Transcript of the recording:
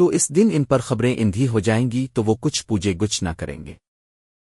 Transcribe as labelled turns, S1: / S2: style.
S1: تو اس دن ان پر خبریں اندھی ہو جائیں گی تو وہ کچھ پوجے گچھ نہ کریں گے۔